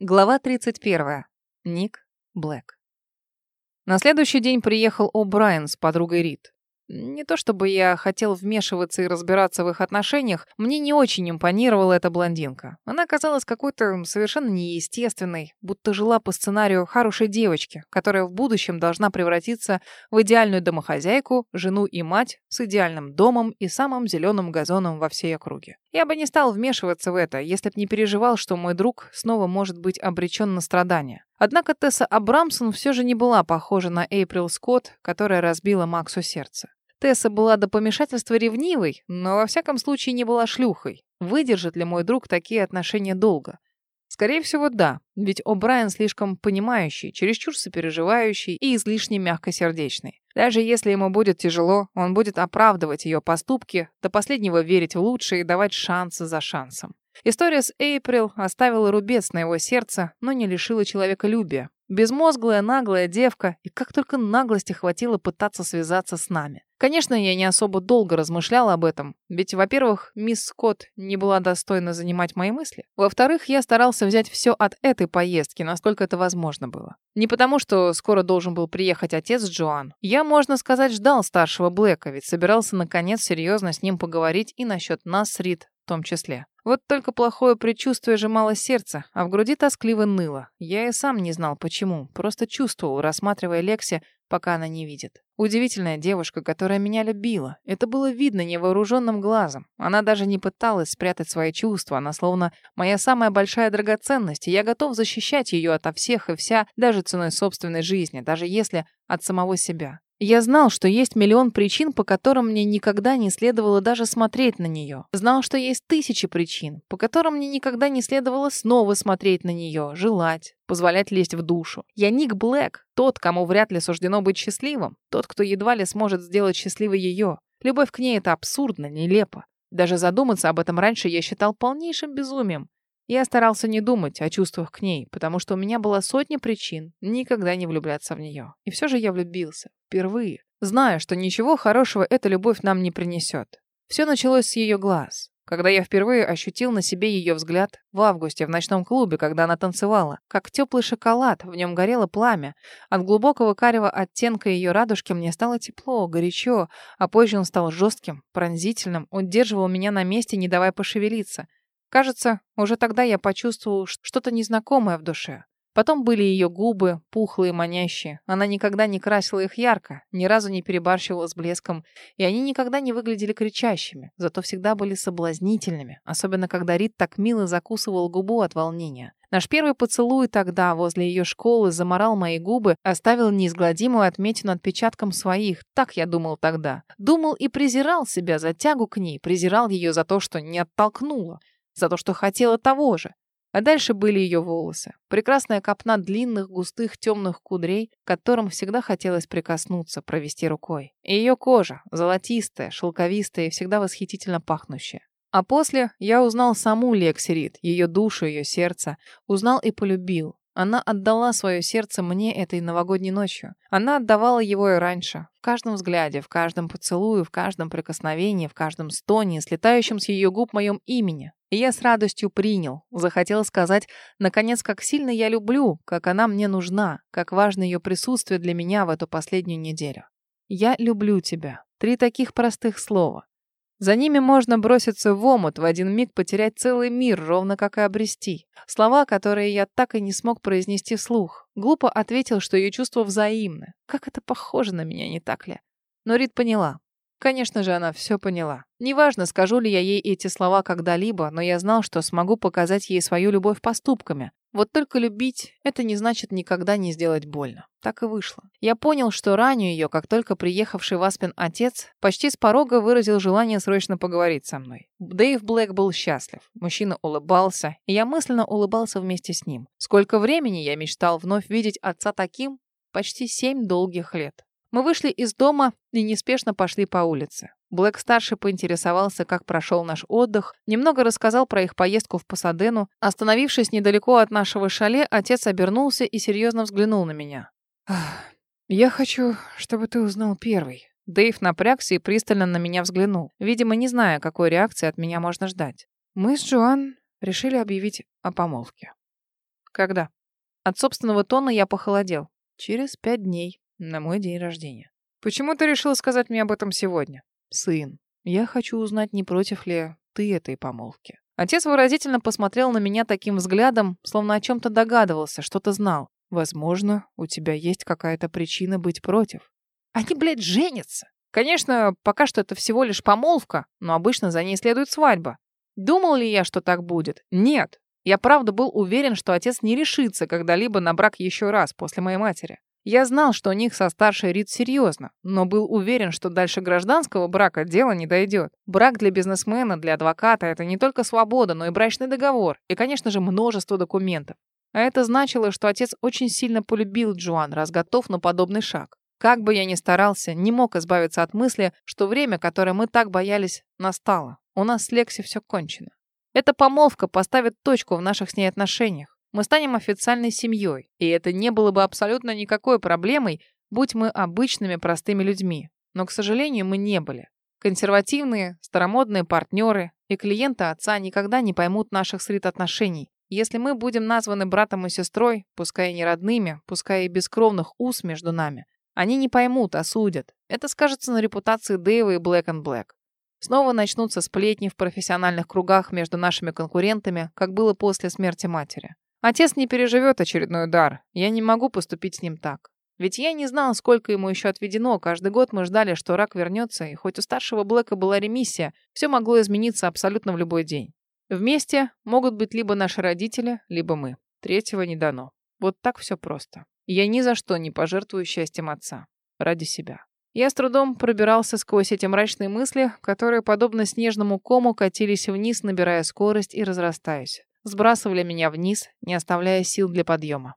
Глава 31. Ник Блэк. На следующий день приехал О'Брайен с подругой Рид. Не то чтобы я хотел вмешиваться и разбираться в их отношениях, мне не очень импонировала эта блондинка. Она казалась какой-то совершенно неестественной, будто жила по сценарию хорошей девочки, которая в будущем должна превратиться в идеальную домохозяйку, жену и мать с идеальным домом и самым зеленым газоном во всей округе. Я бы не стал вмешиваться в это, если б не переживал, что мой друг снова может быть обречен на страдания. Однако Тесса Абрамсон все же не была похожа на Эйприл Скотт, которая разбила Максу сердце. Тесса была до помешательства ревнивой, но во всяком случае не была шлюхой. Выдержит ли мой друг такие отношения долго? Скорее всего, да, ведь О'Брайен слишком понимающий, чересчур сопереживающий и излишне мягкосердечный. Даже если ему будет тяжело, он будет оправдывать ее поступки, до последнего верить в лучшее и давать шансы за шансом. История с Эйприл оставила рубец на его сердце, но не лишила человеколюбия. Безмозглая, наглая девка, и как только наглости хватило пытаться связаться с нами. Конечно, я не особо долго размышляла об этом, ведь, во-первых, мисс Скотт не была достойна занимать мои мысли. Во-вторых, я старался взять все от этой поездки, насколько это возможно было. Не потому, что скоро должен был приехать отец Джоан. Я, можно сказать, ждал старшего Блэка, ведь собирался наконец серьезно с ним поговорить и насчет нас Рид в том числе. Вот только плохое предчувствие сжимало сердце, а в груди тоскливо ныло. Я и сам не знал почему, просто чувствовал, рассматривая Лекси, пока она не видит. Удивительная девушка, которая меня любила. Это было видно невооруженным глазом. Она даже не пыталась спрятать свои чувства. Она словно моя самая большая драгоценность, и я готов защищать ее ото всех и вся, даже ценой собственной жизни, даже если от самого себя. Я знал, что есть миллион причин, по которым мне никогда не следовало даже смотреть на нее. Знал, что есть тысячи причин, по которым мне никогда не следовало снова смотреть на нее, желать, позволять лезть в душу. Я Ник Блэк, тот, кому вряд ли суждено быть счастливым, тот, кто едва ли сможет сделать счастливой ее. Любовь к ней — это абсурдно, нелепо. Даже задуматься об этом раньше я считал полнейшим безумием. Я старался не думать о чувствах к ней, потому что у меня была сотня причин никогда не влюбляться в нее. И все же я влюбился. Впервые. Зная, что ничего хорошего эта любовь нам не принесет. Все началось с ее глаз. Когда я впервые ощутил на себе ее взгляд в августе в ночном клубе, когда она танцевала, как теплый шоколад, в нем горело пламя. От глубокого карего оттенка ее радужки мне стало тепло, горячо, а позже он стал жестким, пронзительным, удерживал меня на месте, не давая пошевелиться. Кажется, уже тогда я почувствовал что-то незнакомое в душе. Потом были ее губы, пухлые, манящие. Она никогда не красила их ярко, ни разу не перебарщивала с блеском, и они никогда не выглядели кричащими, зато всегда были соблазнительными, особенно когда Рид так мило закусывал губу от волнения. Наш первый поцелуй тогда возле ее школы заморал мои губы, оставил неизгладимую отметину отпечатком своих, так я думал тогда. Думал и презирал себя за тягу к ней, презирал ее за то, что не оттолкнула за то, что хотела того же. А дальше были ее волосы. Прекрасная копна длинных, густых, темных кудрей, к которым всегда хотелось прикоснуться, провести рукой. И ее кожа, золотистая, шелковистая и всегда восхитительно пахнущая. А после я узнал саму Лекси Рид, ее душу, ее сердце. Узнал и полюбил. Она отдала свое сердце мне этой новогодней ночью. Она отдавала его и раньше. В каждом взгляде, в каждом поцелуе, в каждом прикосновении, в каждом стоне, слетающем с ее губ моем имени. И я с радостью принял. Захотел сказать, наконец, как сильно я люблю, как она мне нужна, как важно ее присутствие для меня в эту последнюю неделю. «Я люблю тебя». Три таких простых слова. За ними можно броситься в омут, в один миг потерять целый мир, ровно как и обрести. Слова, которые я так и не смог произнести вслух. Глупо ответил, что ее чувства взаимны. Как это похоже на меня, не так ли? Но Рид поняла. Конечно же, она все поняла. Неважно, скажу ли я ей эти слова когда-либо, но я знал, что смогу показать ей свою любовь поступками. Вот только любить — это не значит никогда не сделать больно. Так и вышло. Я понял, что раню ее, как только приехавший в Аспен отец почти с порога выразил желание срочно поговорить со мной. Дэйв Блэк был счастлив. Мужчина улыбался, и я мысленно улыбался вместе с ним. Сколько времени я мечтал вновь видеть отца таким? Почти семь долгих лет. Мы вышли из дома и неспешно пошли по улице. Блэк-старший поинтересовался, как прошел наш отдых, немного рассказал про их поездку в Пасадену. Остановившись недалеко от нашего шале, отец обернулся и серьезно взглянул на меня. «Я хочу, чтобы ты узнал первый». Дэйв напрягся и пристально на меня взглянул, видимо, не зная, какой реакции от меня можно ждать. Мы с Джоан решили объявить о помолвке. Когда? От собственного тона я похолодел. Через пять дней, на мой день рождения. Почему ты решила сказать мне об этом сегодня? Сын, я хочу узнать, не против ли ты этой помолвки. Отец выразительно посмотрел на меня таким взглядом, словно о чем-то догадывался, что-то знал. Возможно, у тебя есть какая-то причина быть против. Они, блядь, женятся. Конечно, пока что это всего лишь помолвка, но обычно за ней следует свадьба. Думал ли я, что так будет? Нет. Я правда был уверен, что отец не решится когда-либо на брак еще раз после моей матери. Я знал, что у них со старшей Рит серьезно, но был уверен, что дальше гражданского брака дело не дойдет. Брак для бизнесмена, для адвоката – это не только свобода, но и брачный договор, и, конечно же, множество документов. А это значило, что отец очень сильно полюбил Джоан, раз готов на подобный шаг. Как бы я ни старался, не мог избавиться от мысли, что время, которое мы так боялись, настало. У нас с Лекси все кончено. Эта помолвка поставит точку в наших с ней отношениях. Мы станем официальной семьей, и это не было бы абсолютно никакой проблемой, будь мы обычными простыми людьми. Но, к сожалению, мы не были. Консервативные, старомодные партнеры и клиенты отца никогда не поймут наших срит отношений. Если мы будем названы братом и сестрой, пускай и не родными, пускай и без кровных уз между нами, они не поймут, осудят. Это скажется на репутации Дэйва и Black and Black. Снова начнутся сплетни в профессиональных кругах между нашими конкурентами, как было после смерти матери. Отец не переживет очередной удар. Я не могу поступить с ним так. Ведь я не знал, сколько ему еще отведено. Каждый год мы ждали, что рак вернется, и хоть у старшего Блэка была ремиссия, все могло измениться абсолютно в любой день. Вместе могут быть либо наши родители, либо мы. Третьего не дано. Вот так все просто. Я ни за что не пожертвую счастьем отца. Ради себя. Я с трудом пробирался сквозь эти мрачные мысли, которые, подобно снежному кому, катились вниз, набирая скорость и разрастаясь. Сбрасывали меня вниз, не оставляя сил для подъема.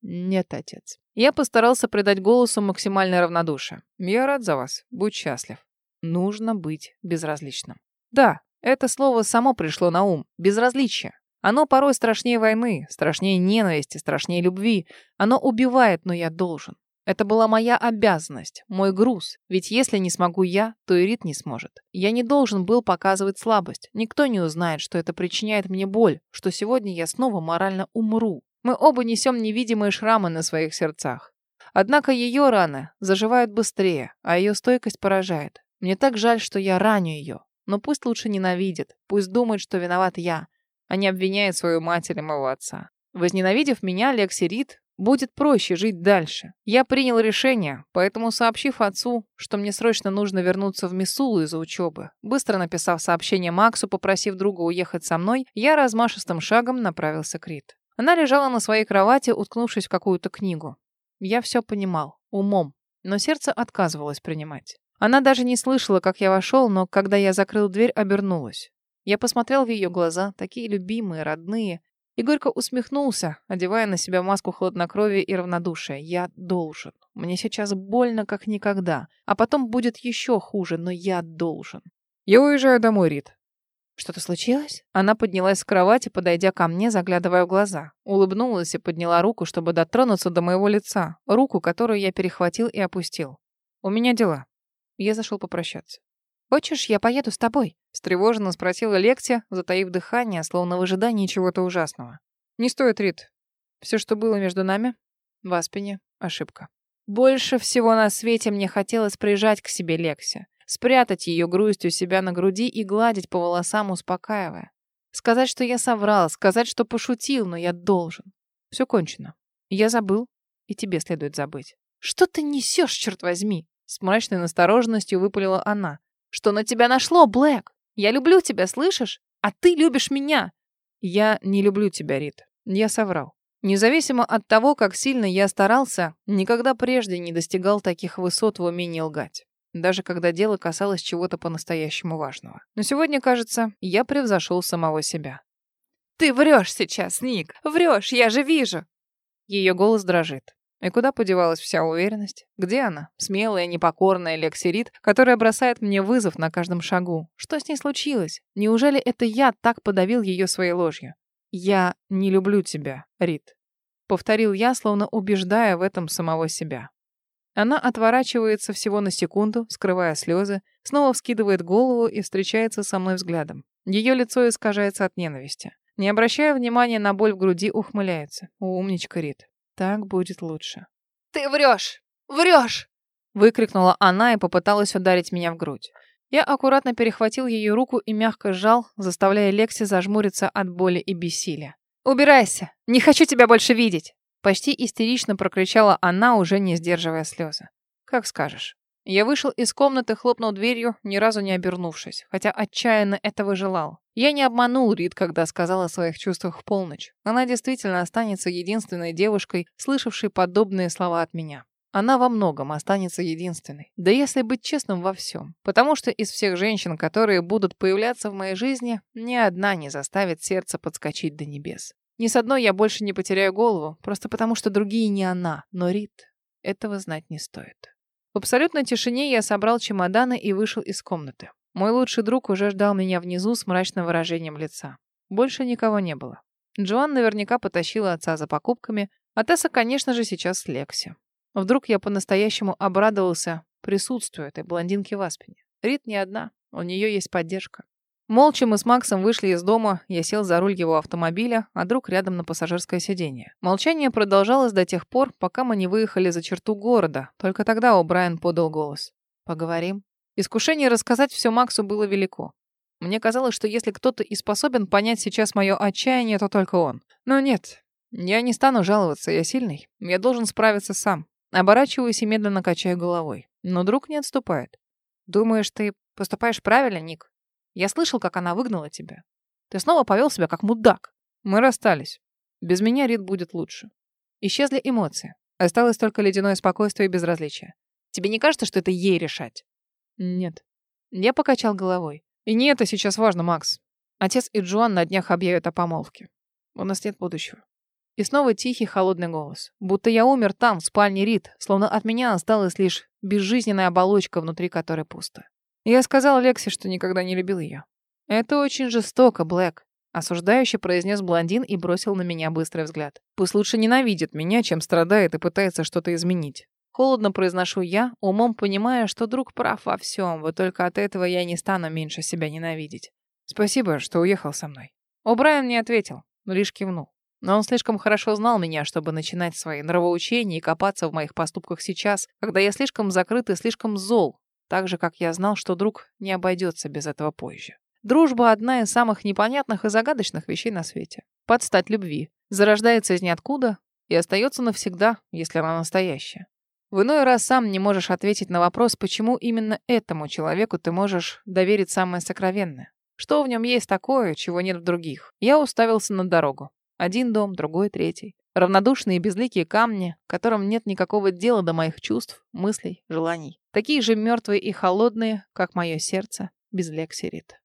Нет, отец. Я постарался придать голосу максимальное равнодушие. Я рад за вас. Будь счастлив. Нужно быть безразличным. Да, это слово само пришло на ум. Безразличие. Оно порой страшнее войны, страшнее ненависти, страшнее любви. Оно убивает, но я должен. Это была моя обязанность, мой груз. Ведь если не смогу я, то и Рит не сможет. Я не должен был показывать слабость. Никто не узнает, что это причиняет мне боль, что сегодня я снова морально умру. Мы оба несем невидимые шрамы на своих сердцах. Однако ее раны заживают быстрее, а ее стойкость поражает. Мне так жаль, что я раню ее. Но пусть лучше ненавидит, пусть думает, что виноват я, а не обвиняет свою мать или моего отца. Возненавидев меня, Лекси Рид Будет проще жить дальше. Я принял решение, поэтому, сообщив отцу, что мне срочно нужно вернуться в Мисулу из-за учебы, быстро написав сообщение Максу, попросив друга уехать со мной, я размашистым шагом направился к Рит. Она лежала на своей кровати, уткнувшись в какую-то книгу. Я все понимал, умом, но сердце отказывалось принимать. Она даже не слышала, как я вошел, но когда я закрыл дверь, обернулась. Я посмотрел в ее глаза, такие любимые, родные, и горько усмехнулся, одевая на себя маску хладнокровия и равнодушия. «Я должен. Мне сейчас больно, как никогда. А потом будет еще хуже, но я должен». «Я уезжаю домой, Рит». «Что-то случилось?» Она поднялась с кровати, подойдя ко мне, заглядывая в глаза. Улыбнулась и подняла руку, чтобы дотронуться до моего лица. Руку, которую я перехватил и опустил. «У меня дела». Я зашел попрощаться. «Хочешь, я поеду с тобой?» — встревоженно спросила Лекси, затаив дыхание, словно в ожидании чего-то ужасного. «Не стоит, Рит. Все, что было между нами, в Аспене — ошибка. Больше всего на свете мне хотелось прижать к себе Лекси, спрятать ее грусть у себя на груди и гладить по волосам, успокаивая. Сказать, что я соврал, сказать, что пошутил, но я должен. Все кончено. Я забыл, и тебе следует забыть. «Что ты несешь, черт возьми?» С мрачной настороженностью выпалила она. Что на тебя нашло, Блэк? Я люблю тебя, слышишь? А ты любишь меня. Я не люблю тебя, Рит. Я соврал. Независимо от того, как сильно я старался, никогда прежде не достигал таких высот в умении лгать. Даже когда дело касалось чего-то по-настоящему важного. Но сегодня, кажется, я превзошел самого себя. «Ты врешь сейчас, Ник! Врешь, я же вижу!» Ее голос дрожит. И куда подевалась вся уверенность? Где она? Смелая, непокорная Лексирит, которая бросает мне вызов на каждом шагу. Что с ней случилось? Неужели это я так подавил ее своей ложью? «Я не люблю тебя, Рит», — повторил я, словно убеждая в этом самого себя. Она отворачивается всего на секунду, скрывая слезы, снова вскидывает голову и встречается со мной взглядом. Ее лицо искажается от ненависти. Не обращая внимания на боль в груди, ухмыляется. Умничка, Рит. Так будет лучше. «Ты врешь! Врешь!» Выкрикнула она и попыталась ударить меня в грудь. Я аккуратно перехватил ее руку и мягко сжал, заставляя Лекси зажмуриться от боли и бессилия. «Убирайся! Не хочу тебя больше видеть!» Почти истерично прокричала она, уже не сдерживая слезы. «Как скажешь». Я вышел из комнаты, хлопнул дверью, ни разу не обернувшись, хотя отчаянно этого желал. Я не обманул Рид, когда сказал о своих чувствах в полночь. Она действительно останется единственной девушкой, слышавшей подобные слова от меня. Она во многом останется единственной. Да если быть честным во всем. Потому что из всех женщин, которые будут появляться в моей жизни, ни одна не заставит сердце подскочить до небес. Ни с одной я больше не потеряю голову, просто потому что другие не она, но Рид. Этого знать не стоит. В абсолютной тишине я собрал чемоданы и вышел из комнаты. Мой лучший друг уже ждал меня внизу с мрачным выражением лица. Больше никого не было. Джоан наверняка потащила отца за покупками, а Тесса, конечно же, сейчас с Лекси. Вдруг я по-настоящему обрадовался присутствию этой блондинки в Аспине. Рит не одна, у нее есть поддержка. Молча мы с Максом вышли из дома, я сел за руль его автомобиля, а друг рядом на пассажирское сиденье. Молчание продолжалось до тех пор, пока мы не выехали за черту города. Только тогда О'Брайен подал голос. «Поговорим». Искушение рассказать все Максу было велико. Мне казалось, что если кто-то и способен понять сейчас мое отчаяние, то только он. Но нет, я не стану жаловаться, я сильный. Я должен справиться сам. Оборачиваюсь и медленно качаю головой. Но друг не отступает. «Думаешь, ты поступаешь правильно, Ник?» Я слышал, как она выгнала тебя. Ты снова повел себя как мудак. Мы расстались. Без меня Рид будет лучше. Исчезли эмоции. Осталось только ледяное спокойствие и безразличие. Тебе не кажется, что это ей решать? Нет. Я покачал головой. И не это сейчас важно, Макс. Отец и Джоан на днях объявят о помолвке. У нас нет будущего. И снова тихий, холодный голос. Будто я умер там, в спальне Рид, словно от меня осталась лишь безжизненная оболочка, внутри которой пусто. Я сказал Лексе, что никогда не любил ее. Это очень жестоко, Блэк. Осуждающе произнес блондин и бросил на меня быстрый взгляд. Пусть лучше ненавидит меня, чем страдает и пытается что-то изменить. Холодно произношу я, умом понимая, что друг прав во всем, вот только от этого я не стану меньше себя ненавидеть. Спасибо, что уехал со мной. О'Брайен не ответил, лишь кивнул. Но он слишком хорошо знал меня, чтобы начинать свои нравоучения и копаться в моих поступках сейчас, когда я слишком закрыт и слишком зол, так же, как я знал, что друг не обойдется без этого позже. Дружба – одна из самых непонятных и загадочных вещей на свете. Подстать любви. Зарождается из ниоткуда и остается навсегда, если она настоящая. В иной раз сам не можешь ответить на вопрос, почему именно этому человеку ты можешь доверить самое сокровенное. Что в нем есть такое, чего нет в других? Я уставился на дорогу. Один дом, другой, третий. Равнодушные безликие камни, которым нет никакого дела до моих чувств, мыслей, желаний. Такие же мертвые и холодные, как мое сердце без лексирит.